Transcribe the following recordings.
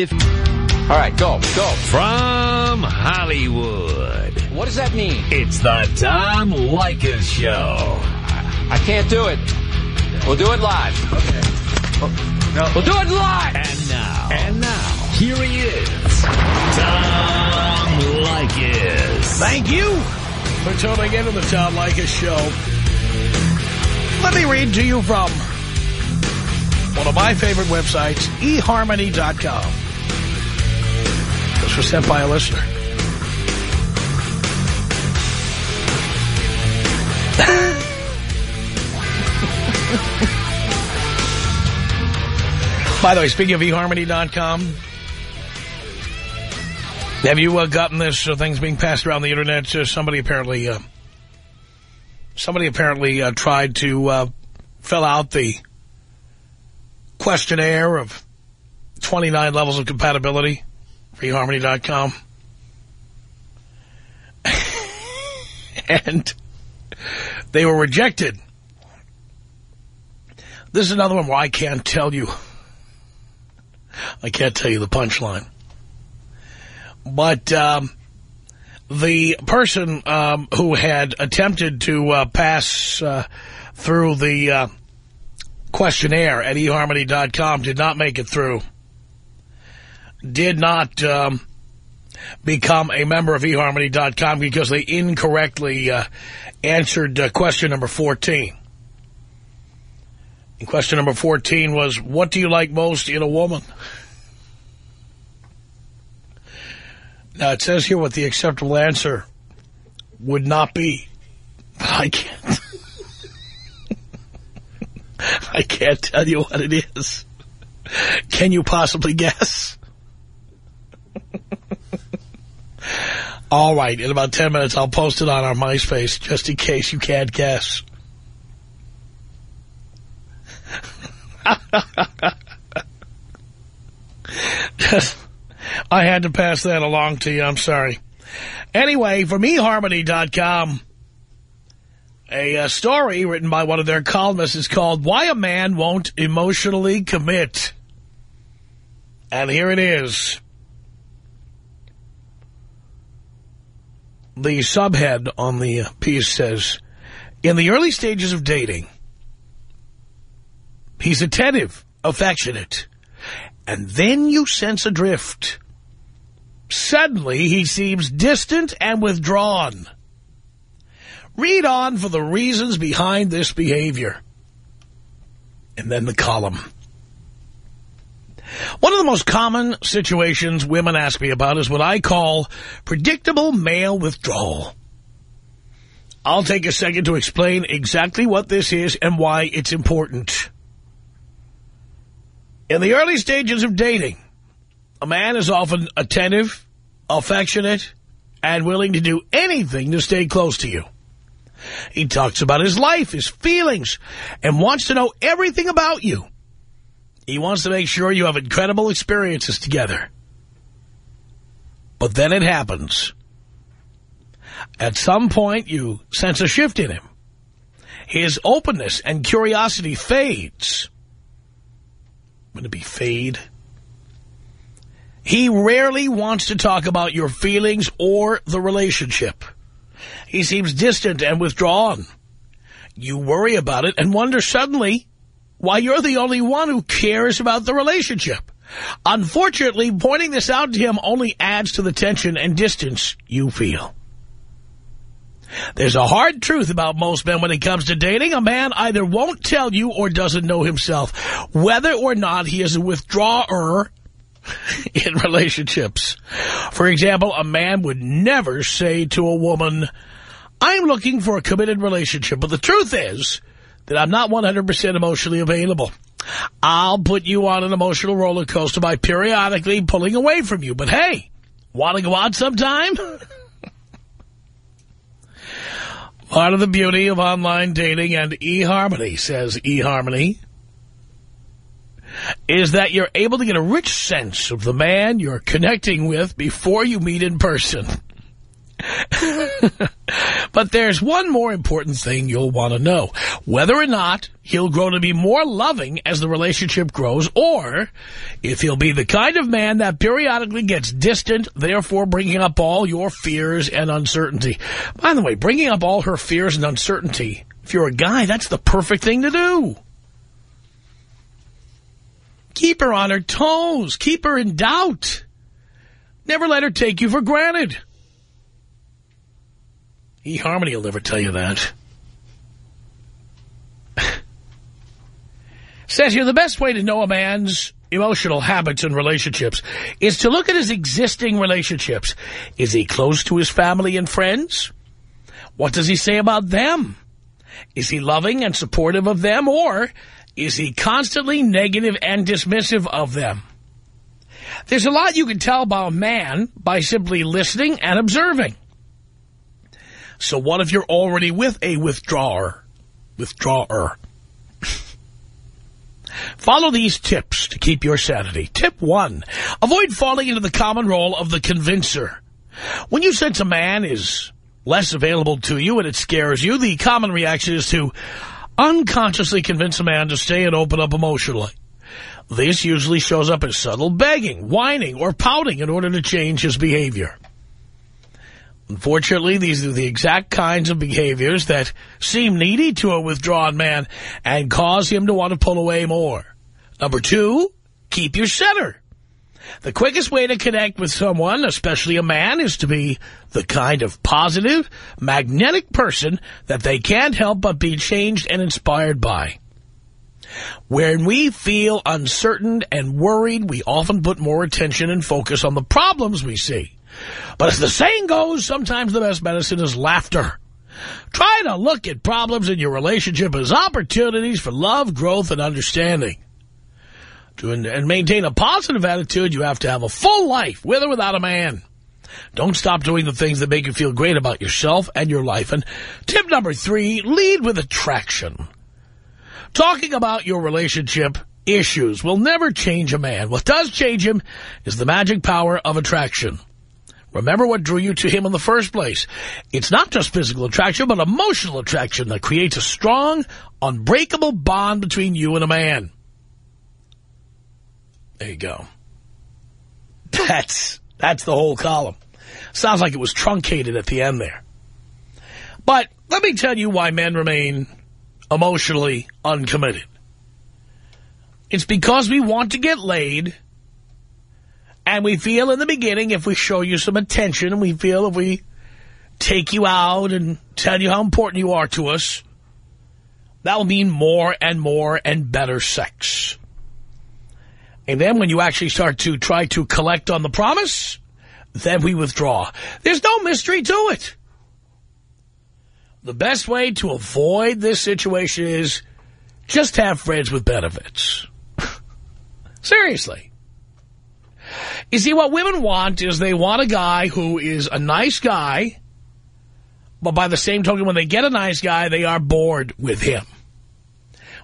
If... All right, go, go. From Hollywood, What does that mean? it's the Tom Leykis Show. I can't do it. We'll do it live. Okay. No, We'll do it live. And now, and now, here he is, Tom Leykis. Thank you for tuning into the Tom Leykis Show. Let me read to you from one of my favorite websites, eHarmony.com. This was sent by a listener. By the way, speaking of eHarmony.com, have you uh, gotten this uh, things being passed around the internet? Uh, somebody apparently, uh, somebody apparently uh, tried to uh, fill out the questionnaire of 29 levels of compatibility for eHarmony.com. and they were rejected. This is another one where I can't tell you. I can't tell you the punchline. But um, the person um, who had attempted to uh, pass uh, through the uh, questionnaire at eHarmony.com did not make it through. Did not um, become a member of eHarmony.com because they incorrectly uh, answered uh, question number 14. And question number 14 was, what do you like most in a woman? Now, it says here what the acceptable answer would not be. I can't. I can't tell you what it is. Can you possibly guess? All right, in about 10 minutes, I'll post it on our MySpace just in case you can't guess. Just, I had to pass that along to you. I'm sorry. Anyway, from eHarmony.com, a, uh story written by one of their columnists is called Why a Man Won't Emotionally Commit. And here it is. The subhead on the piece says, In the early stages of dating, he's attentive, affectionate, and then you sense a drift. Suddenly, he seems distant and withdrawn. Read on for the reasons behind this behavior. And then the column. One of the most common situations women ask me about is what I call predictable male withdrawal. I'll take a second to explain exactly what this is and why it's important. In the early stages of dating, a man is often attentive, affectionate, and willing to do anything to stay close to you. He talks about his life, his feelings, and wants to know everything about you. He wants to make sure you have incredible experiences together. But then it happens. At some point, you sense a shift in him. His openness and curiosity fades. Would it be fade? He rarely wants to talk about your feelings or the relationship. He seems distant and withdrawn. You worry about it and wonder suddenly why you're the only one who cares about the relationship. Unfortunately, pointing this out to him only adds to the tension and distance you feel. There's a hard truth about most men when it comes to dating. A man either won't tell you or doesn't know himself whether or not he is a withdrawer in relationships. For example, a man would never say to a woman, I'm looking for a committed relationship, but the truth is that I'm not 100% emotionally available. I'll put you on an emotional roller coaster by periodically pulling away from you. But hey, want to go out sometime? Part of the beauty of online dating and eHarmony, says eHarmony, is that you're able to get a rich sense of the man you're connecting with before you meet in person. but there's one more important thing you'll want to know. Whether or not he'll grow to be more loving as the relationship grows, or if he'll be the kind of man that periodically gets distant, therefore bringing up all your fears and uncertainty. By the way, bringing up all her fears and uncertainty, if you're a guy, that's the perfect thing to do. Keep her on her toes. Keep her in doubt. Never let her take you for granted. eHarmony will never tell you that. Says here, the best way to know a man's emotional habits and relationships is to look at his existing relationships. Is he close to his family and friends? What does he say about them? Is he loving and supportive of them, or is he constantly negative and dismissive of them? There's a lot you can tell about a man by simply listening and observing. So what if you're already with a withdrawer? Withdrawer. Follow these tips to keep your sanity. Tip one, avoid falling into the common role of the convincer. When you sense a man is less available to you and it scares you, the common reaction is to unconsciously convince a man to stay and open up emotionally. This usually shows up as subtle begging, whining, or pouting in order to change his behavior. Unfortunately, these are the exact kinds of behaviors that seem needy to a withdrawn man and cause him to want to pull away more. Number two, keep your center. The quickest way to connect with someone, especially a man, is to be the kind of positive, magnetic person that they can't help but be changed and inspired by. When we feel uncertain and worried, we often put more attention and focus on the problems we see. But as the saying goes, sometimes the best medicine is laughter. Try to look at problems in your relationship as opportunities for love, growth, and understanding. To, and maintain a positive attitude, you have to have a full life, with or without a man. Don't stop doing the things that make you feel great about yourself and your life. And tip number three, lead with attraction. Talking about your relationship issues will never change a man. What does change him is the magic power of attraction. Remember what drew you to him in the first place. It's not just physical attraction, but emotional attraction that creates a strong, unbreakable bond between you and a man. There you go. That's, that's the whole column. Sounds like it was truncated at the end there. But let me tell you why men remain emotionally uncommitted. It's because we want to get laid, and we feel in the beginning if we show you some attention, and we feel if we take you out and tell you how important you are to us, that will mean more and more and better sex. And then when you actually start to try to collect on the promise, then we withdraw. There's no mystery to it. The best way to avoid this situation is just have friends with benefits. Seriously. You see, what women want is they want a guy who is a nice guy, but by the same token, when they get a nice guy, they are bored with him.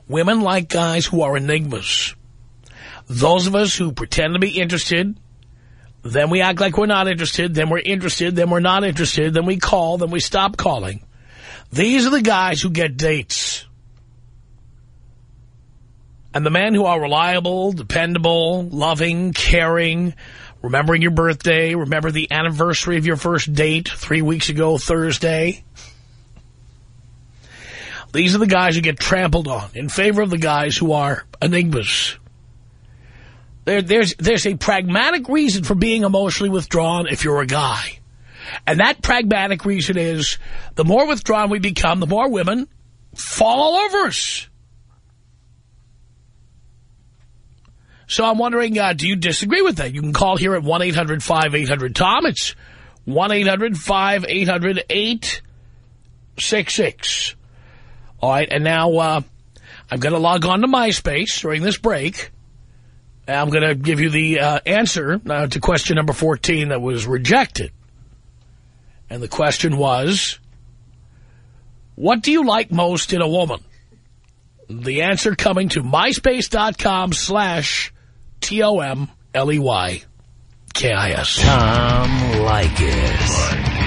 Women like guys who are enigmas. Those of us who pretend to be interested, then we act like we're not interested, then we're interested, then we're not interested, then we call, then we stop calling. These are the guys who get dates. And the men who are reliable, dependable, loving, caring, remembering your birthday, remember the anniversary of your first date three weeks ago Thursday. These are the guys who get trampled on in favor of the guys who are enigmas. There, there's, there's a pragmatic reason for being emotionally withdrawn if you're a guy. And that pragmatic reason is the more withdrawn we become, the more women fall all over us. So I'm wondering, uh, do you disagree with that? You can call here at 1-800-5800-TOM. It's 1-800-5800-866. All right, and now uh, I'm going to log on to MySpace during this break. I'm going to give you the uh, answer uh, to question number 14 that was rejected. And the question was, what do you like most in a woman? The answer coming to myspace.com slash T-O-M-L-E-Y-K-I-S. Tom Leykis.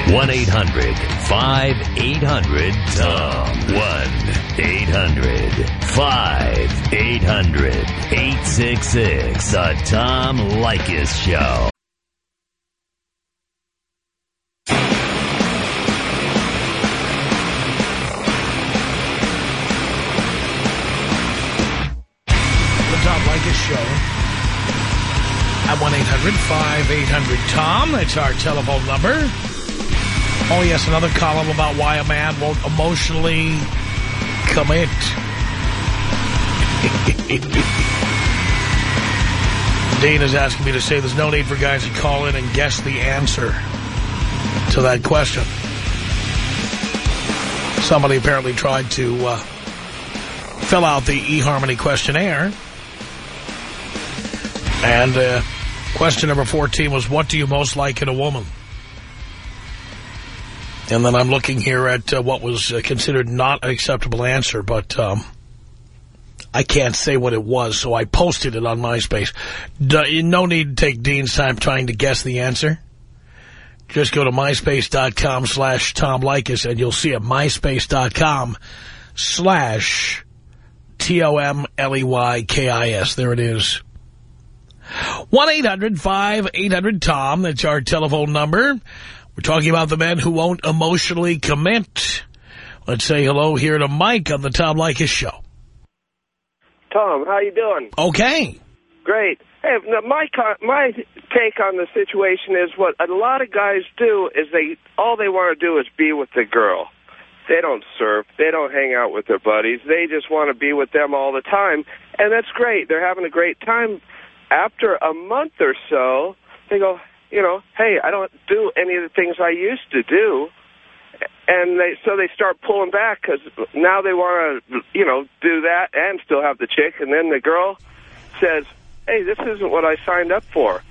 1-800-5800-TOM. 1-800-5800-866. The Tom Leykis Show. The Tom Leykis Show. At 1-800-5800-TOM. That's our telephone number. Oh, yes, another column about why a man won't emotionally commit. Dean is asking me to say there's no need for guys to call in and guess the answer to that question. Somebody apparently tried to uh, fill out the eHarmony questionnaire. And uh, question number 14 was, what do you most like in a woman? And then I'm looking here at uh, what was uh, considered not an acceptable answer, but um, I can't say what it was, so I posted it on MySpace. D no need to take Dean's time trying to guess the answer. Just go to myspace.com slash Tom Leykis, and you'll see it, myspace.com slash T-O-M-L-E-Y-K-I-S. There it is. 1-800-5800-TOM. That's our telephone number. We're talking about the men who won't emotionally commit. Let's say hello here to Mike on the Tom Leykis show. Tom, how you doing? Okay. Great. Hey, my my take on the situation is what a lot of guys do is they all they want to do is be with the girl. They don't surf. They don't hang out with their buddies. They just want to be with them all the time, and that's great. They're having a great time. After a month or so, they go, you know, hey, I don't do any of the things I used to do. And they so they start pulling back because now they want to, you know, do that and still have the chick. And then the girl says, hey, this isn't what I signed up for.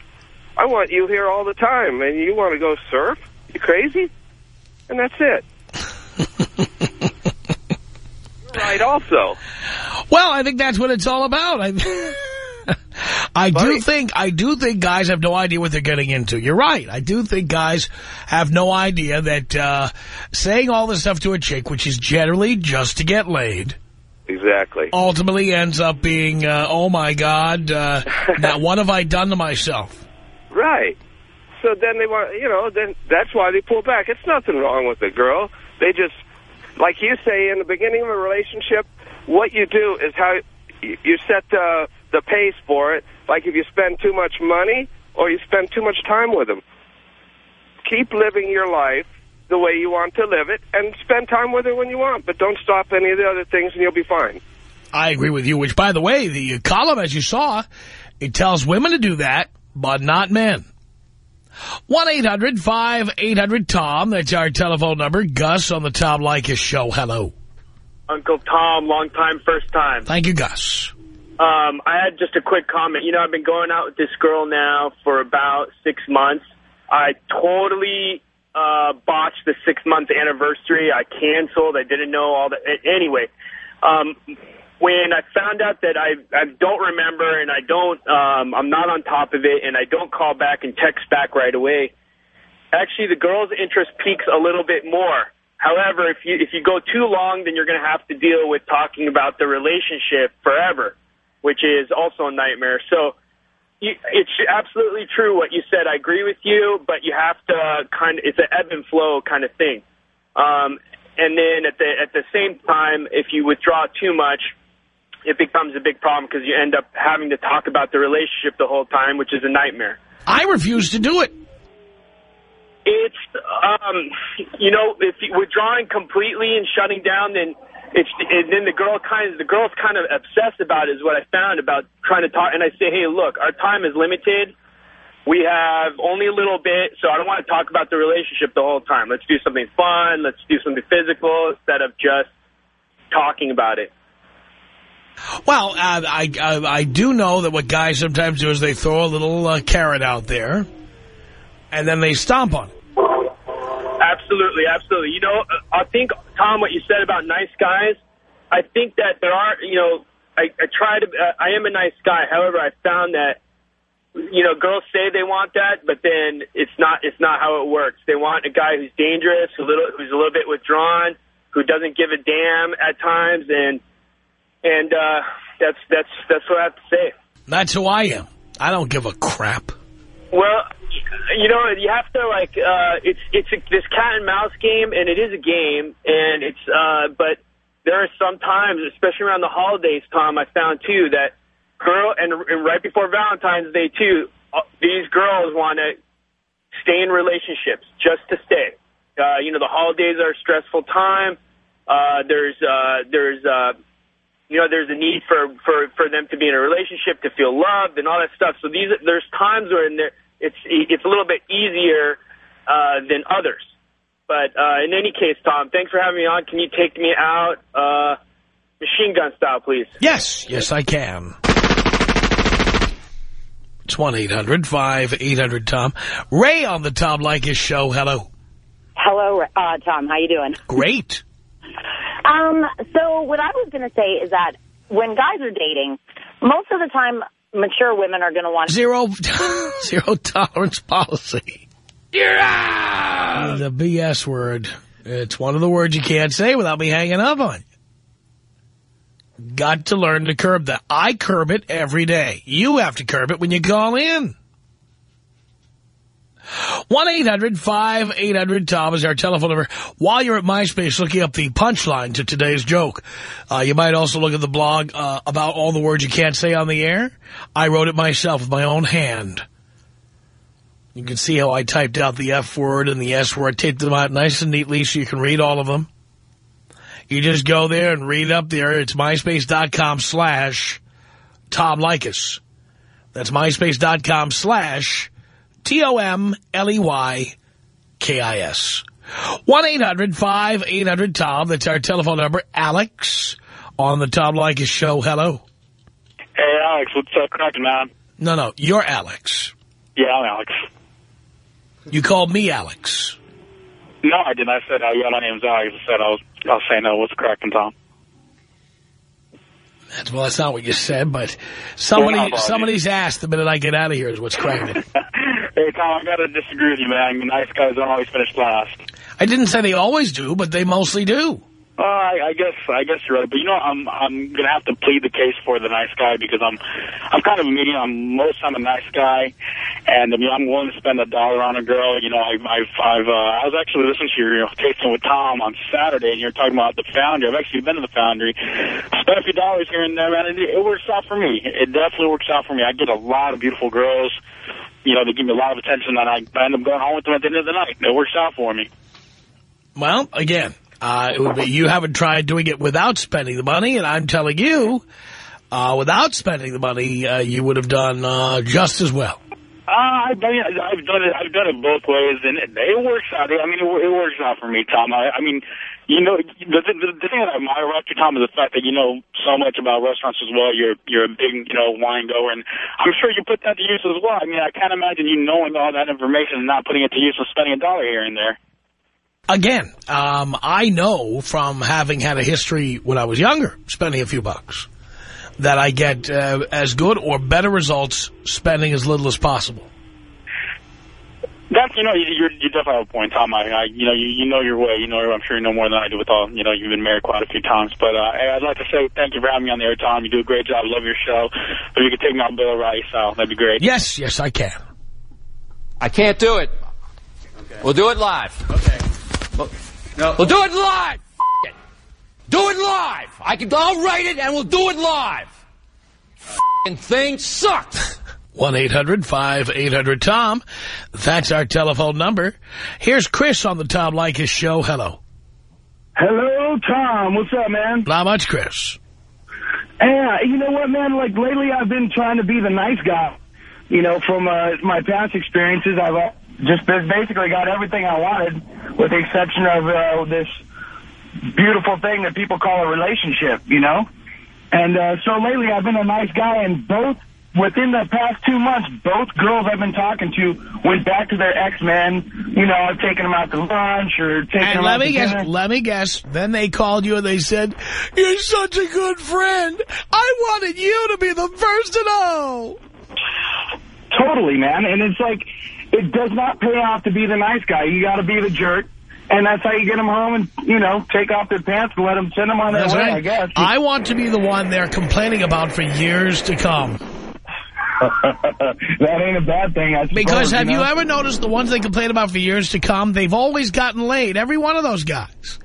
I want you here all the time, and you want to go surf? You crazy? And that's it. right, also. Well, I think that's what it's all about. I, I do think I do think guys have no idea what they're getting into. You're right. I do think guys have no idea that uh, saying all this stuff to a chick, which is generally just to get laid, Exactly. ultimately ends up being, uh, oh my God, uh, now what have I done to myself? Right. So then they want, you know, then that's why they pull back. It's nothing wrong with the girl. They just, like you say, in the beginning of a relationship, what you do is how you you set the, the pace for it. Like if you spend too much money or you spend too much time with them. Keep living your life the way you want to live it and spend time with her when you want. But don't stop any of the other things and you'll be fine. I agree with you, which, by the way, the column, as you saw, it tells women to do that, but not men. 1-800-5800-TOM. That's our telephone number. Gus on the Tom Leykis show. Hello. Uncle Tom, long time, first time. Thank you, Gus. Um, I had just a quick comment. You know, I've been going out with this girl now for about six months. I totally uh, botched the six-month anniversary. I canceled. I didn't know all that. Anyway, um, when I found out that I, I don't remember and I don't, um, I'm not on top of it and I don't call back and text back right away, actually the girl's interest peaks a little bit more. However, if you if you go too long, then you're going to have to deal with talking about the relationship forever, which is also a nightmare. So it's absolutely true what you said. I agree with you, but you have to kind of it's an ebb and flow kind of thing. Um, and then at the at the same time, if you withdraw too much, it becomes a big problem because you end up having to talk about the relationship the whole time, which is a nightmare. I refuse to do it. It's, um, you know, if you withdrawing completely and shutting down, then it's and then the girl kind of the girl's kind of obsessed about it is what I found about trying to talk. And I say, hey, look, our time is limited. We have only a little bit, so I don't want to talk about the relationship the whole time. Let's do something fun. Let's do something physical instead of just talking about it. Well, uh, I, I I do know that what guys sometimes do is they throw a little uh, carrot out there, and then they stomp on it. Absolutely, absolutely. You know, I think, Tom, what you said about nice guys, I think that there are, you know, I, I try to, uh, I am a nice guy. However, I found that you know, girls say they want that, but then it's not it's not how it works. They want a guy who's dangerous, a little who's a little bit withdrawn, who doesn't give a damn at times, and and uh, that's that's that's what I have to say. That's who I am. I don't give a crap. Well, you know, you have to like uh, it's it's a, this cat and mouse game, and it is a game, and it's uh, but there are some times, especially around the holidays, Tom, I found too that girl, and, and right before Valentine's Day, too, uh, these girls want to stay in relationships just to stay. Uh, you know, the holidays are a stressful time. Uh, there's, uh, there's, uh, you know, there's a need for, for, for them to be in a relationship, to feel loved and all that stuff. So these, there's times where in there, it's, it's a little bit easier, uh, than others. But, uh, in any case, Tom, thanks for having me on. Can you take me out, uh, machine gun style, please? Yes, yes, I can. It's 1-800-5800-TOM. Ray on the Tom Leykis show. Hello. Hello, uh, Tom. How you doing? Great. Um, so what I was going to say is that when guys are dating, most of the time, mature women are going to want... Zero, zero tolerance policy. You're out! The BS word. It's one of the words you can't say without me hanging up on you. Got to learn to curb that. I curb it every day. You have to curb it when you call in. 1-800-5800-TOM is our telephone number. While you're at MySpace looking up the punchline to today's joke, uh, you might also look at the blog uh, about all the words you can't say on the air. I wrote it myself with my own hand. You can see how I typed out the F word and the S word, I taped them out nice and neatly so you can read all of them. You just go there and read up there. It's myspace.com slash Tom Leykis. That's myspace.com slash T-O-M-L-E-Y-K-I-S. 1-800-5800-TOM. That's our telephone number. Alex on the Tom Leykis show. Hello. Hey, Alex, what's up, cracking, man? No, no, you're Alex. Yeah, I'm Alex. You called me Alex. No, I didn't. I said, uh, yeah, my name's Alex. I said I was, I was saying, no, what's cracking, Tom? That's, well, that's not what you said, but somebody, somebody's asked the minute I get out of here is what's cracking. hey, Tom, I got to disagree with you, man. Nice guys don't always finish last. I didn't say they always do, but they mostly do. Uh, I, I guess I guess you're right, but you know I'm I'm gonna have to plead the case for the nice guy because I'm I'm kind of a medium. I'm most I'm a nice guy, and I mean I'm willing to spend a dollar on a girl. You know I've I've, I've uh, I was actually listening to your you know, tasting with Tom on Saturday, and you're talking about the Foundry. I've actually been to the Foundry, spent a few dollars here and there, man. And it, it works out for me. It definitely works out for me. I get a lot of beautiful girls. You know they give me a lot of attention, and I end up going home with them at the end of the night. It works out for me. Well, again, uh, it would be, you haven't tried doing it without spending the money, and I'm telling you, uh, without spending the money, uh, you would have done uh, just as well. Uh, I've done it. I've done it. I've done it both ways, and it, it works out. I mean, it, it works out for me, Tom. I, I mean, you know, the, the, the thing that I admire about you, Tom, is the fact that you know so much about restaurants as well. You're you're a big, you know, wine goer, and I'm sure you put that to use as well. I mean, I can't imagine you knowing all that information and not putting it to use and spending a dollar here and there. Again, um, I know from having had a history when I was younger, spending a few bucks, that I get uh, as good or better results spending as little as possible. That's you know you you're, you definitely have a point, Tom. I, I you know you, you know your way. You know I'm sure you know more than I do with all you know you've been married quite a few times. But uh, I'd like to say thank you for having me on the air, Tom. You do a great job. Love your show. If you could take me on Bill O'Reilly style, that'd be great. Yes, yes, I can. I can't do it. We'll do it live. Okay. No. We'll do it live. It. Do it live. I can. I'll write it and we'll do it live. F***ing thing sucks. 1-800-5800-TOM. That's our telephone number. Here's Chris on the Tom Leykis show. Hello. Hello, Tom. What's up, man? Not much, Chris. Yeah, you know what, man? Like, lately I've been trying to be the nice guy. You know, from uh, my past experiences, I've uh, just basically got everything I wanted, with the exception of uh, this beautiful thing that people call a relationship, you know? And uh, so lately I've been a nice guy, and both, within the past two months, both girls I've been talking to went back to their ex-men. You know, I've taken them out to lunch or taken And them let out me to guess, dinner. let me guess. Then they called you and they said, you're such a good friend. I wanted you to be the first to know. totally, man. And it's like, it does not pay off to be the nice guy. You got to be the jerk. And that's how you get them home and, you know, take off their pants and let them send them on their That's way, right. I guess. I want to be the one they're complaining about for years to come. that ain't a bad thing, I suppose. Because have you know? ever noticed the ones they complain about for years to come, they've always gotten laid, every one of those guys.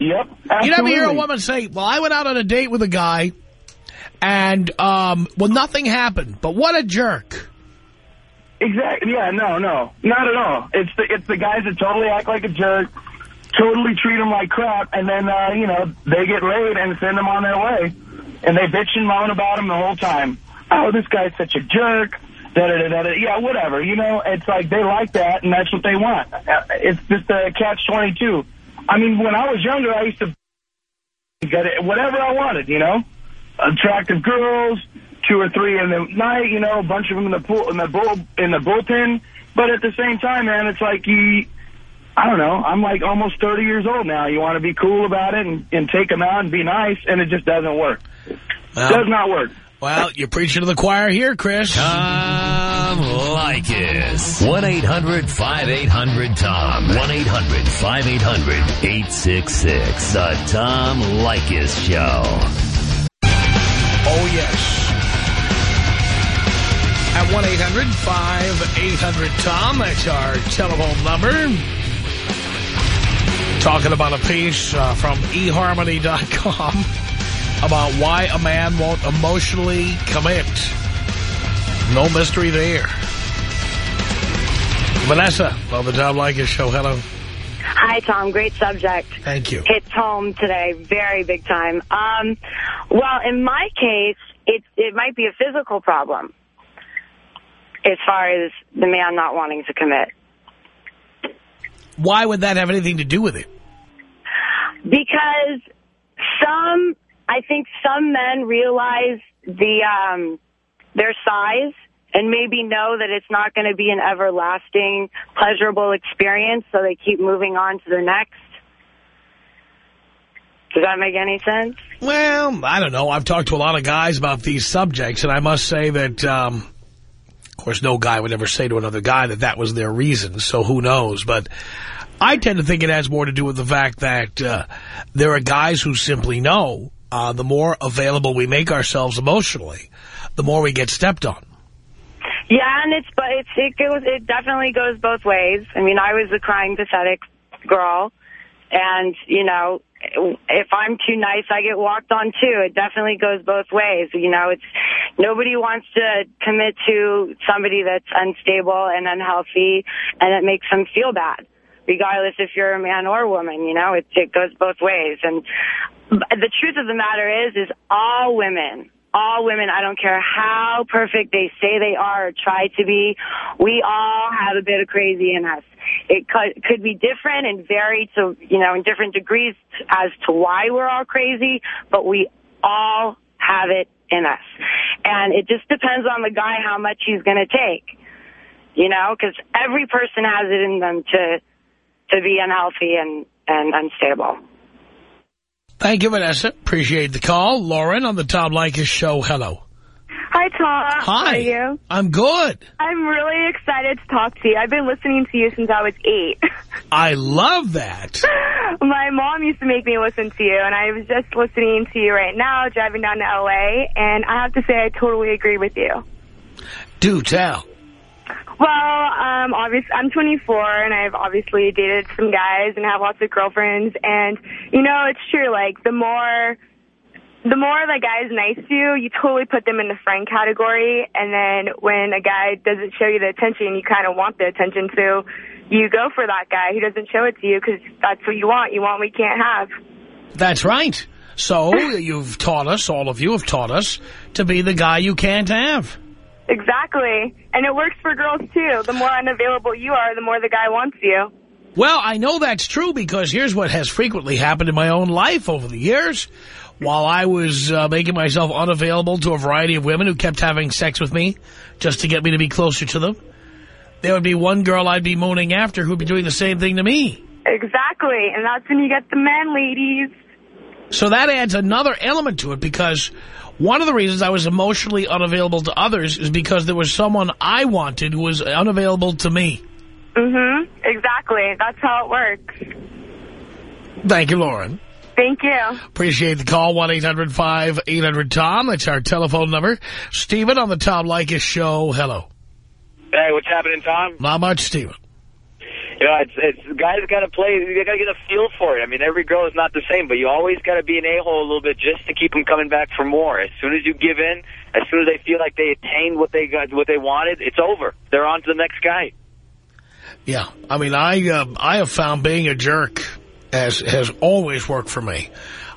Yep, You never hear a woman say, well, I went out on a date with a guy and, um, well, nothing happened, but what a jerk. Exactly. Yeah, no, no. Not at all. It's the, it's the guys that totally act like a jerk, totally treat them like crap, and then, uh, you know, they get laid and send them on their way. And they bitch and moan about them the whole time. Oh, this guy's such a jerk. Da, da, da, da, da. Yeah, whatever. You know, it's like they like that, and that's what they want. Uh, It's just a catch-22. I mean, when I was younger, I used to get it, whatever I wanted, you know? Attractive girls, two or three in the night, you know, a bunch of them in the pool, in the bull, in the bullpen. But at the same time, man, it's like you, I don't know, I'm like almost 30 years old now. You want to be cool about it and, and take them out and be nice, and it just doesn't work. Well, Does not work. Well, you're preaching to the choir here, Chris. Tom Leykis. 1-800-5800-TOM. 1-800-5800-866. The Tom Leykis Show. Oh, yes. At 1-800-5800-TOM, that's our telephone number. Talking about a piece uh, from eHarmony.com about why a man won't emotionally commit. No mystery there. Vanessa on the Tom Leykis Show. Hello. Hi, Tom. Great subject. Thank you. Hits home today, very big time. Um, well, in my case, it it might be a physical problem as far as the man not wanting to commit. Why would that have anything to do with it? Because some, I think some men realize the um, their size and maybe know that it's not going to be an everlasting, pleasurable experience, so they keep moving on to the next. Does that make any sense? Well, I don't know. I've talked to a lot of guys about these subjects, and I must say that, um, of course, no guy would ever say to another guy that that was their reason, so who knows. But I tend to think it has more to do with the fact that uh, there are guys who simply know uh, the more available we make ourselves emotionally, the more we get stepped on. Yeah, and it's but it's it goes it definitely goes both ways. I mean, I was a crying pathetic girl, and you know, if I'm too nice, I get walked on too. It definitely goes both ways. You know, it's nobody wants to commit to somebody that's unstable and unhealthy, and it makes them feel bad, regardless if you're a man or a woman. You know, it it goes both ways. And the truth of the matter is, is all women all women, I don't care how perfect they say they are or try to be, we all have a bit of crazy in us. It could, could be different and vary to, you know, in different degrees as to why we're all crazy, but we all have it in us. And it just depends on the guy how much he's going to take, you know, because every person has it in them to, to be unhealthy and, and unstable. Thank you, Vanessa. Appreciate the call. Lauren on the Tom Leykis Show. Hello. Hi, Tom. Hi. How are you? I'm good. I'm really excited to talk to you. I've been listening to you since I was eight. I love that. My mom used to make me listen to you, and I was just listening to you right now, driving down to L.A., and I have to say I totally agree with you. Do tell. Well, um, obviously, I'm 24, and I've obviously dated some guys and have lots of girlfriends, and, you know, it's true, like, the more... The more the guy's nice to you, you totally put them in the friend category, and then when a guy doesn't show you the attention you kind of want the attention to, you go for that guy who doesn't show it to you because that's what you want. You want what you can't have. That's right. So you've taught us, all of you have taught us, to be the guy you can't have. Exactly. And it works for girls, too. The more unavailable you are, the more the guy wants you. Well, I know that's true because here's what has frequently happened in my own life over the years. While I was uh, making myself unavailable to a variety of women who kept having sex with me just to get me to be closer to them, there would be one girl I'd be mooning after who'd be doing the same thing to me. Exactly. And that's when you get the men, ladies. So that adds another element to it because one of the reasons I was emotionally unavailable to others is because there was someone I wanted who was unavailable to me. Mm-hmm. Exactly. That's how it works. Thank you, Lauren. Thank you. Appreciate the call, 1-800-5800-TOM. That's our telephone number. Stephen on the Tom Leykis show. Hello. Hey, what's happening, Tom? Not much, Stephen. Know, it's, it's guys got to play. You got to get a feel for it. I mean, every girl is not the same, but you always got to be an a-hole a little bit just to keep them coming back for more. As soon as you give in, as soon as they feel like they attained what they got, what they wanted, it's over. They're on to the next guy. Yeah, I mean, I uh, I have found being a jerk has has always worked for me.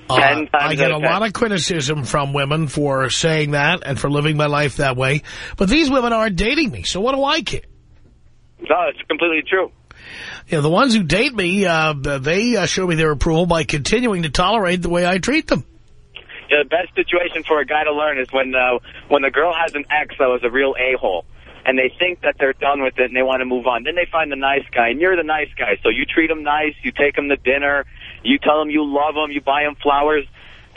Uh, I get a lot of criticism from women for saying that and for living my life that way, but these women aren't dating me, so what do I care? No, it's completely true. Know, the ones who date me, uh, they uh, show me their approval by continuing to tolerate the way I treat them. Yeah, the best situation for a guy to learn is when uh, when the girl has an ex that was a real a-hole, and they think that they're done with it and they want to move on. Then they find the nice guy, and you're the nice guy. So you treat him nice, you take him to dinner, you tell him you love him, you buy him flowers,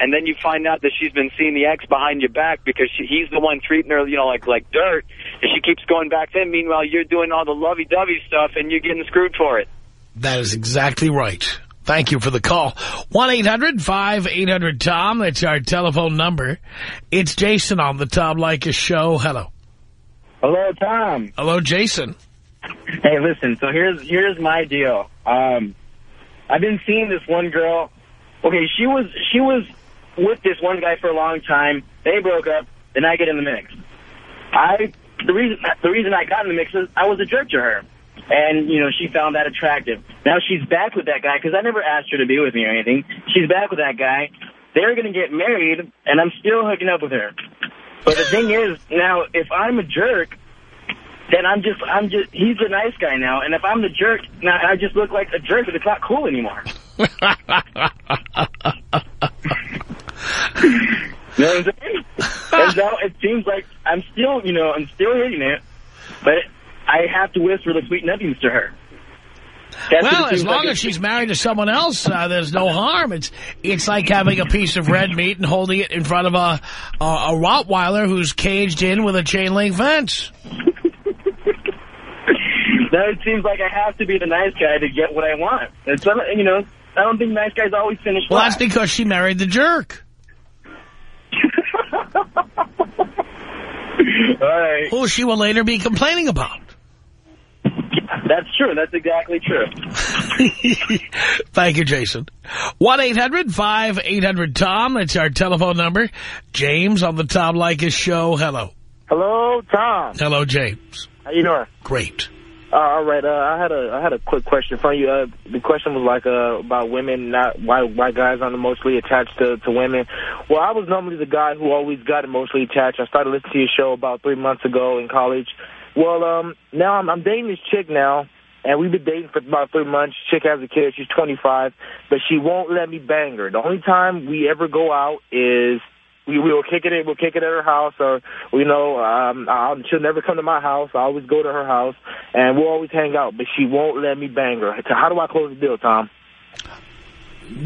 and then you find out that she's been seeing the ex behind your back because she, he's the one treating her, you know, like like dirt, and she keeps going back to him. Meanwhile, you're doing all the lovey-dovey stuff, and you're getting screwed for it. That is exactly right. Thank you for the call. 1-800-5800-TOM. That's our telephone number. It's Jason on the Tom Leykis show. Hello. Hello, Tom. Hello, Jason. Hey, listen. So here's here's my deal. Um, I've been seeing this one girl. Okay, she was she was with this one guy for a long time. They broke up. Then I get in the mix. I the reason the reason I got in the mix is I was a jerk to her, and you know she found that attractive. Now she's back with that guy because I never asked her to be with me or anything. She's back with that guy. They're gonna get married, and I'm still hooking up with her. But the thing is, now if I'm a jerk, then I'm just I'm just he's the nice guy now, and if I'm the jerk, now I just look like a jerk, but it's not cool anymore. You know what I'm saying? And so it seems like I'm still, you know, I'm still hitting it, but I have to whisper the sweet nothings to her. That's well, as long like as she's married to someone else, uh, there's no harm. It's it's like having a piece of red meat and holding it in front of a a, a Rottweiler who's caged in with a chain link fence. Now it seems like I have to be the nice guy to get what I want. And some, you know, I don't think nice guys always finish Well, last. that's because she married the jerk. All right. Who she will later be complaining about. That's true. That's exactly true. Thank you, Jason. 1-800-5800-TOM. That's our telephone number. James on the Tom Leykis show. Hello. Hello, Tom. Hello, James. How you doing? Great. Uh, all right. Uh, I had a I had a quick question from you. Uh, the question was like uh, about women, not why why guys aren't emotionally attached to to women. Well, I was normally the guy who always got emotionally attached. I started listening to your show about three months ago in college. Well, um, now I'm, I'm dating this chick now, and we've been dating for about three months. Chick has a kid. She's 25, but she won't let me bang her. The only time we ever go out is we we'll kick it. We'll kick it at her house, or you know, um, I'll, she'll never come to my house. I always go to her house, and we'll always hang out. But she won't let me bang her. So how do I close the deal, Tom?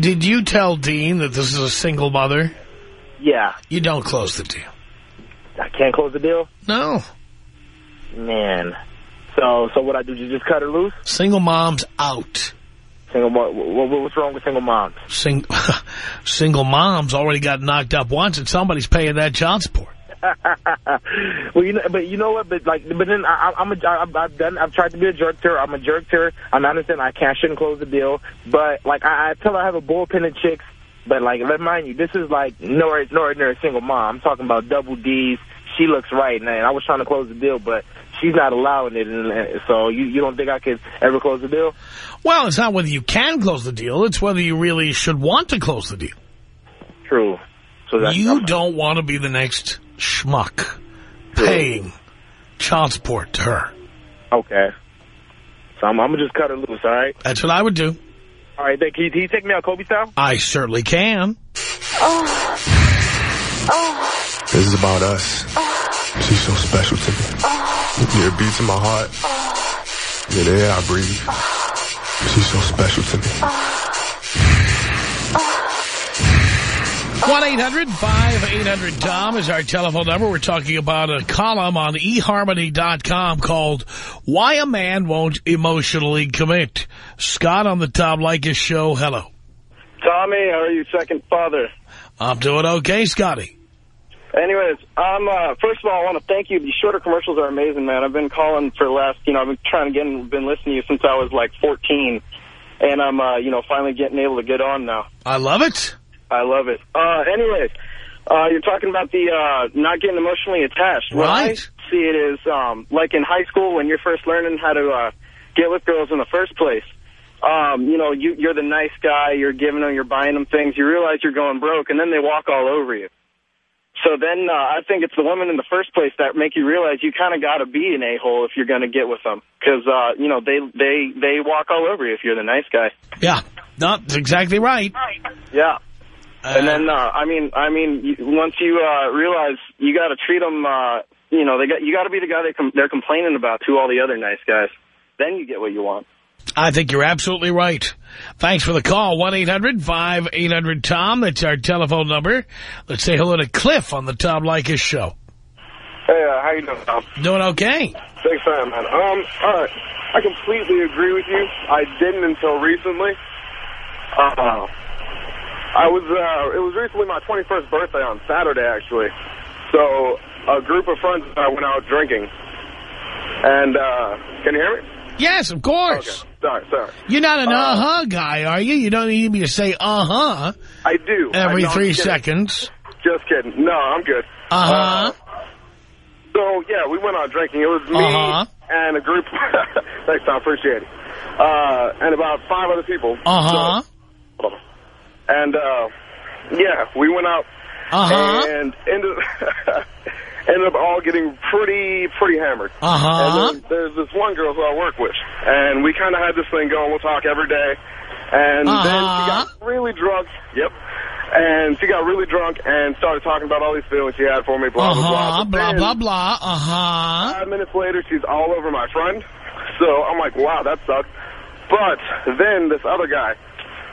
Did you tell Dean that this is a single mother? Yeah, You don't close the deal. I can't close the deal. No. Man, so so what I do? You just cut her loose? Single mom's out. Single mom. What, what's wrong with single moms? Sing single mom's already got knocked up once and somebody's paying that child support. well, you know, but you know what? But like, but then I, I'm a, I've, I've done. I've tried to be a jerk to her. I'm a jerk to her. I'm understand. I can't. Shouldn't close the deal. But like, I, I tell her I have a bullpen of chicks. But like, let mind you, this is like no, no ordinary single mom. I'm talking about double D's. She looks right, and I was trying to close the deal, but she's not allowing it. And so you, you don't think I could ever close the deal? Well, it's not whether you can close the deal. It's whether you really should want to close the deal. True. So that's You don't want to be the next schmuck paying child support to her. okay. So I'm, I'm gonna just cut her loose. All right. That's what I would do. All right. Then can you, can you take me out Kobe style? I certainly can. Oh. Oh. This is about us. She's so special to me. Oh. Yeah, it beats in my heart. Yeah, the air I breathe. She's so special to me. 1-800-5800-TOM is our telephone number. We're talking about a column on eHarmony.com called Why a Man Won't Emotionally Commit. Scott on the Tom Leykis show. Hello. Tommy, how are you, second father? I'm doing okay, Scotty. Anyways, I'm, uh, first of all, I want to thank you. These shorter commercials are amazing, man. I've been calling for the last, you know, I've been trying to get, been listening to you since I was like 14. And I'm, uh, you know, finally getting able to get on now. I love it. I love it. Uh, anyways, uh, you're talking about the, uh, not getting emotionally attached. What I Right. see it is, um, like in high school when you're first learning how to, uh, get with girls in the first place. Um, you know, you, you're the nice guy, you're giving them, you're buying them things, you realize you're going broke, and then they walk all over you. So then uh, I think it's the women in the first place that make you realize you kind of got to be an a-hole if you're going to get with them. Because, uh, you know, they, they, they walk all over you if you're the nice guy. Yeah, no, that's exactly right. Yeah. and then, uh, I mean, I mean, once you uh, realize you got to treat them, uh, you know, they got you got to be the guy they com they're complaining about to all the other nice guys. Then you get what you want. I think you're absolutely right. Thanks for the call. 1-800-5800-TOM. That's our telephone number. Let's say hello to Cliff on the Tom Leykis show. Hey, uh, how you doing, Tom? Doing okay. Thanks, man. man. Um, all right. I completely agree with you. I didn't until recently. Uh, I was, uh, it was recently my 21st birthday on Saturday, actually. So a group of friends and I went out drinking. And, uh, can you hear me? Yes, of course. Okay. Sorry, sorry. You're not an Uh, uh-huh guy, are you? You don't need me to say uh-huh I do. every I know, three seconds. Just kidding. No, I'm good. Uh-huh. Uh, so, yeah, we went out drinking. It was me Uh-huh. and a group. Thanks, Tom. Appreciate it. Uh, and about five other people. Uh-huh. So, and, uh, yeah, we went out Uh-huh. and ended, ended up all getting pretty, pretty hammered. Uh-huh. And then there's this one girl who I work with, and we kind of had this thing going. We'll talk every day. And then she Uh-huh. got really drunk. Yep. And she got really drunk and started talking about all these feelings she had for me, blah, blah, blah. Uh-huh, blah, blah, blah, uh-huh. Five minutes later, she's all over my friend. So I'm like, wow, that sucks. But then this other guy,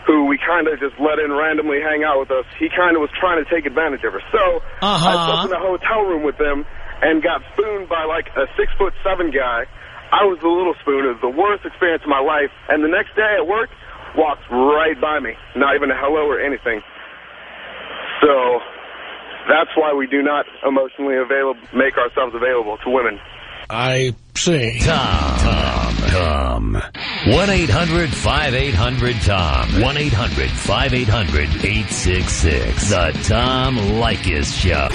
who we kind of just let in randomly hang out with us, he kind of was trying to take advantage of her. So Uh-huh. I slept in a hotel room with them and got spooned by like a six foot seven guy. I was the little spoon. It was the worst experience of my life. And the next day at work, walked right by me, not even a hello or anything. So that's why we do not emotionally available make ourselves available to women. I see. Tom. Tom. Tom. 1-800-5800-TOM. 1-800-5800-866. The Tom Leykis Show.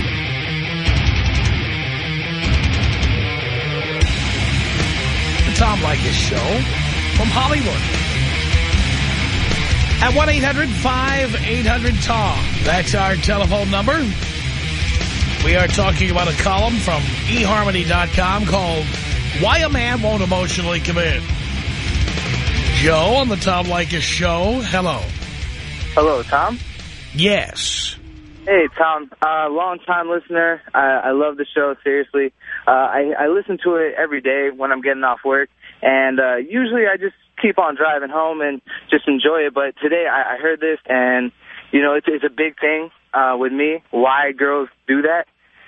The Tom Leykis Show from Hollywood. At 1-800-5800-TOM. That's our telephone number. We are talking about a column from eHarmony.com called Why a Man Won't Emotionally Commit. Joe on the Tom Leykis Show. Hello. Hello, Tom. Yes. Hey, Tom. Uh, long-time listener. I, I love the show, seriously. Uh, I, I listen to it every day when I'm getting off work, and uh, usually I just keep on driving home and just enjoy it. But today I, I heard this, and, you know, it's, it's a big thing uh, with me, why girls do that.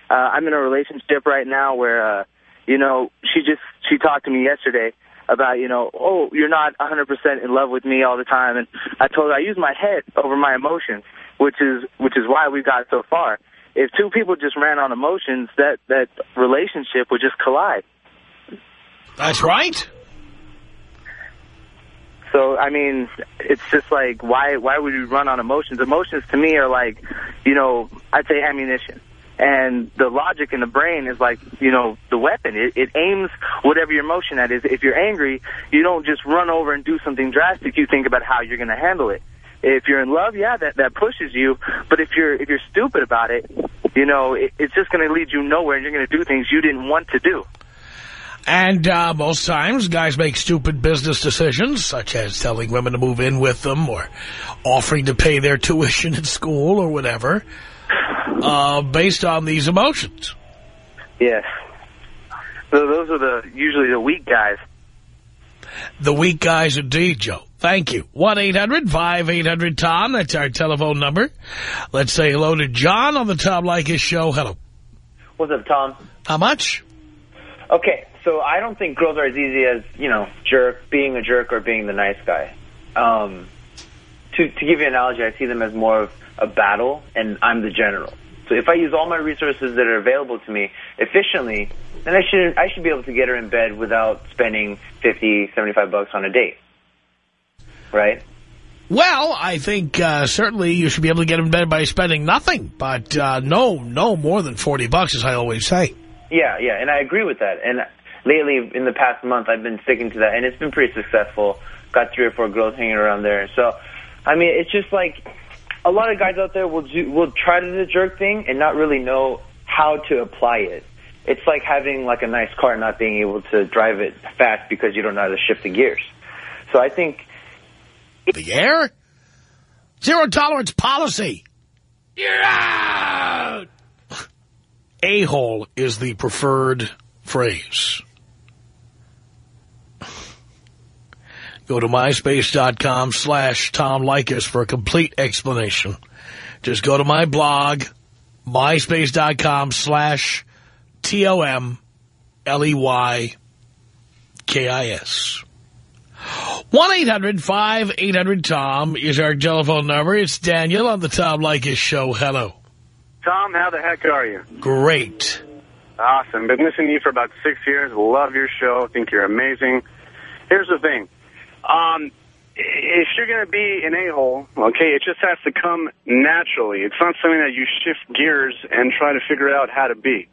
Uh, I'm in a relationship right now where, uh, you know, she just, she talked to me yesterday about, you know, oh, you're not 100% in love with me all the time. And I told her I use my head over my emotions, which is which is why we got so far. If two people just ran on emotions, that, that relationship would just collide. That's right. So, I mean, it's just like, why why would you run on emotions? Emotions to me are like, you know, I'd say ammunition. And the logic in the brain is like, you know, the weapon. It, it aims whatever your emotion at is. If you're angry, you don't just run over and do something drastic. You think about how you're going to handle it. If you're in love, yeah, that that pushes you. But if you're if you're stupid about it, you know, it, it's just going to lead you nowhere, and you're going to do things you didn't want to do. And uh, most times, guys make stupid business decisions, such as telling women to move in with them or offering to pay their tuition at school or whatever, uh, based on these emotions. Yes. So those are the usually the weak guys. The weak guys indeed, Joe. Thank you. 1-800-5800-TOM. That's our telephone number. Let's say hello to John on the Tom Leykis show. Hello. What's up, Tom? How much? Okay, so I don't think girls are as easy as, you know, jerk, being a jerk or being the nice guy. Um, to, to give you an analogy, I see them as more of a battle, and I'm the general. So if I use all my resources that are available to me efficiently, then I should I should be able to get her in bed without spending 50, 75 bucks on a date. Right? Well, I think uh, certainly you should be able to get her in bed by spending nothing. But uh, no, no more than 40 bucks, as I always say. Yeah, yeah, and I agree with that. And lately, in the past month, I've been sticking to that, and it's been pretty successful. Got three or four girls hanging around there. So, I mean, it's just like a lot of guys out there will do, will try to do the jerk thing and not really know how to apply it. It's like having like a nice car and not being able to drive it fast because you don't know how to shift the gears. So I think the air zero tolerance policy. You're out. A-hole is the preferred phrase. Go to myspace.com slash Tom Leykis for a complete explanation. Just go to my blog, myspace.com slash T-O-M-L-E-Y-K-I-S. 1-800-5800-TOM is our telephone number. It's Daniel on the Tom Leykis show. Hello. Tom, how the heck are you? Great. Awesome. Been listening to you for about six years. Love your show. Think you're amazing. Here's the thing. Um, if you're going to be an a-hole, okay, it just has to come naturally. It's not something that you shift gears and try to figure out how to be.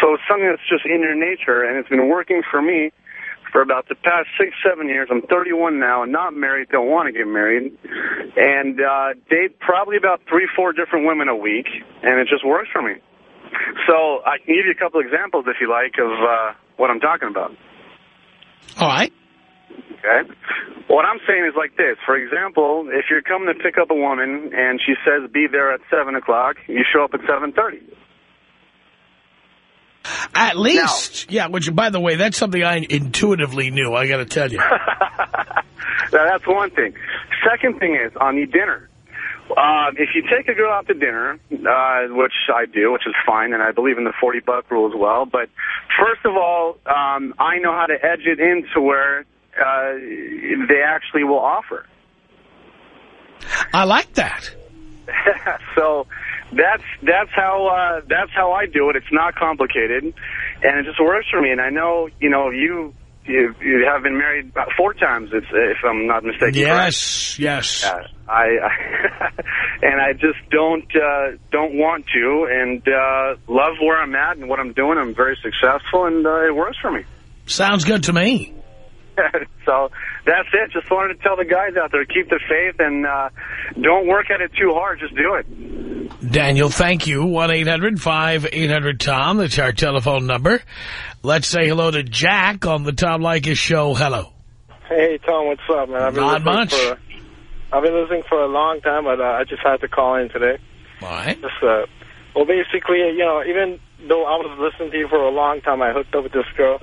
So it's something that's just in your nature, and it's been working for me for about the past six, seven years. I'm 31 now and not married, don't want to get married, and uh, date probably about three, four different women a week, and it just works for me. So I can give you a couple examples, if you like, of uh, what I'm talking about. All right. Okay? What I'm saying is like this. For example, if you're coming to pick up a woman and she says be there at 7 o'clock, you show up at 7.30. At least, yeah, which, by the way, that's something I intuitively knew, I got to tell you. now, that's one thing. Second thing is, on the dinner. Uh, if you take a girl out to dinner, uh, which I do, which is fine, and I believe in the 40-buck rule as well, but first of all, um, I know how to edge it into where uh, they actually will offer. I like that. so that's that's how uh, that's how I do it. It's not complicated, and it just works for me. And I know you know you you, you have been married about four times, if, if I'm not mistaken. Yes, yes. Uh, I, I and I just don't uh, don't want to, and uh, love where I'm at and what I'm doing. I'm very successful, and uh, it works for me. Sounds good to me. so that's it. Just wanted to tell the guys out there, keep the faith and uh, don't work at it too hard. Just do it. Daniel, thank you. 1-800-5800-TOM. That's our telephone number. Let's say hello to Jack on the Tom Leykis show. Hello. Hey, Tom, what's up, man? I've been Not much. For, I've been listening for a long time, but uh, I just had to call in today. Why? Just, uh, well, basically, you know, even though I was listening to you for a long time, I hooked up with this girl.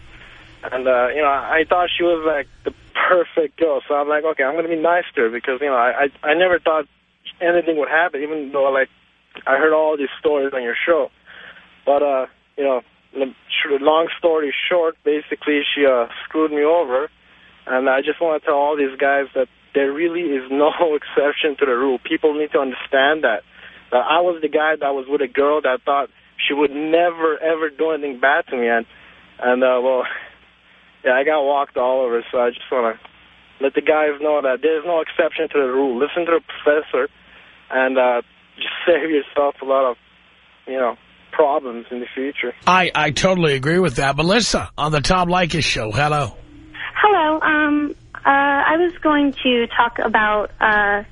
And, uh, you know, I thought she was, like, the perfect girl. So I'm like, okay, I'm going to be nice to her because, you know, I, I, I never thought anything would happen, even though, like, I heard all these stories on your show. But, uh, you know, long story short, basically she uh, screwed me over. And I just want to tell all these guys that there really is no exception to the rule. People need to understand that. Uh, I was the guy that was with a girl that thought she would never, ever do anything bad to me. And, and uh, well, yeah, I got walked all over, so I just want to let the guys know that there's no exception to the rule. Listen to the professor and uh, just save yourself a lot of, you know, problems in the future. I, I totally agree with that. Melissa, on the Tom Leykis show, hello. Hello. Um, uh, I was going to talk about uh,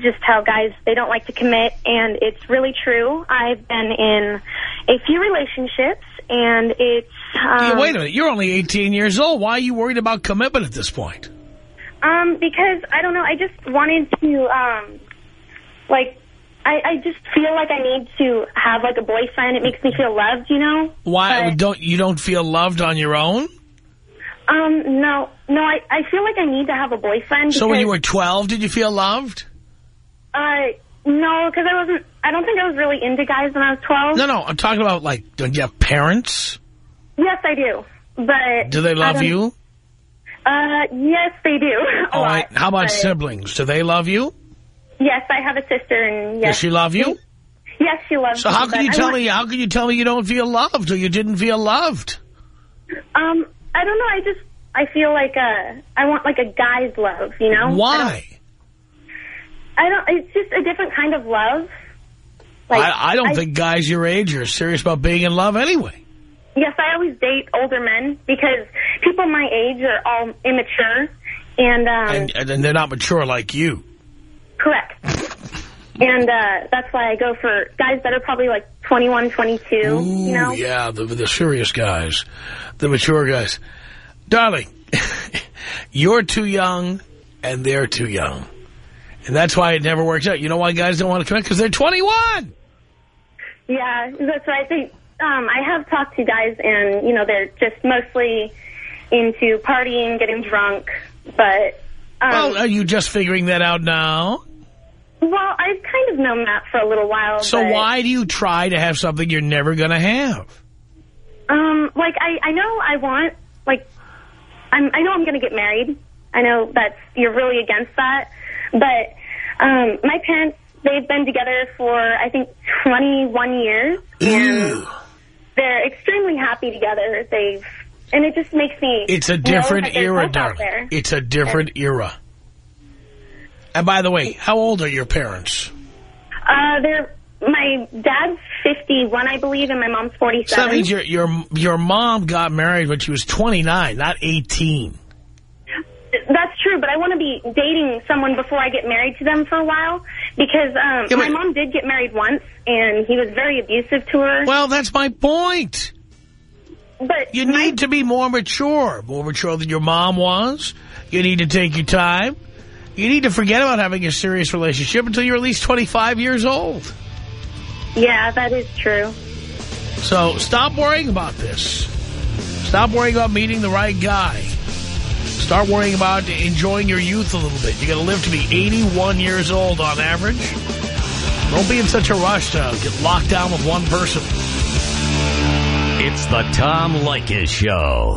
just how guys, they don't like to commit, and it's really true. I've been in a few relationships, and it's... Um, yeah, wait a minute. You're only 18 years old. Why are you worried about commitment at this point? Um, because, I don't know, I just wanted to, um, like, I, I just feel like I need to have, like, a boyfriend. It makes me feel loved, you know? Why don't you don't feel loved on your own? Um, no. no, I, I feel like I need to have a boyfriend. So when you were 12, did you feel loved? Uh, no, because I wasn't, I don't think I was really into guys when I was 12. No, no, I'm talking about, like, do you have parents? Yes, I do. But. Do they love you? Uh, yes, they do. A All lot, right, how about but- siblings? Do they love you? Yes, I have a sister, and yes. Does she love you? Yes, she loves So me. how can you I tell me, how can you tell me you don't feel loved or you didn't feel loved? Um, I don't know. I just, I feel like, uh, I want like a guy's love, you know? Why? I don't, it's just a different kind of love. Like, I, I don't think guys your age are serious about being in love anyway. Yes, I always date older men because people my age are all immature and, um, And, and they're not mature like you. correct. And, uh, that's why I go for guys that are probably like 21, 22, you know? Yeah, the, the serious guys, the mature guys. Darling, you're too young and they're too young. And that's why it never works out. You know why guys don't want to commit? Because they're 21. Yeah, that's right. They, um, I have talked to guys, and you know they're just mostly into partying, getting drunk. But um, well, are you just figuring that out now? well, I've kind of known that for a little while. So but, why do you try to have something you're never going to have? Um, like I, I know I want like I'm, I know I'm going to get married. I know that's you're really against that, but um, my parents they've been together for I think 21 years, and they're extremely happy together. They've and it just makes me. It's a different era, darling. It's a different era. And by the way, how old are your parents? Uh, they're my dad's 51, I believe, and my mom's So 47. that means your your your mom got married when she was 29, not 18. That's true, but I want to be dating someone before I get married to them for a while because um, my mom did get married once, and he was very abusive to her. Well, that's my point. But you need to be more mature, more mature than your mom was. You need to take your time. You need to forget about having a serious relationship until you're at least 25 years old. Yeah, that is true. So stop worrying about this. Stop worrying about meeting the right guy. Start worrying about enjoying your youth a little bit. You're going to live to be 81 years old on average. Don't be in such a rush to get locked down with one person. It's the Tom Leykis Show.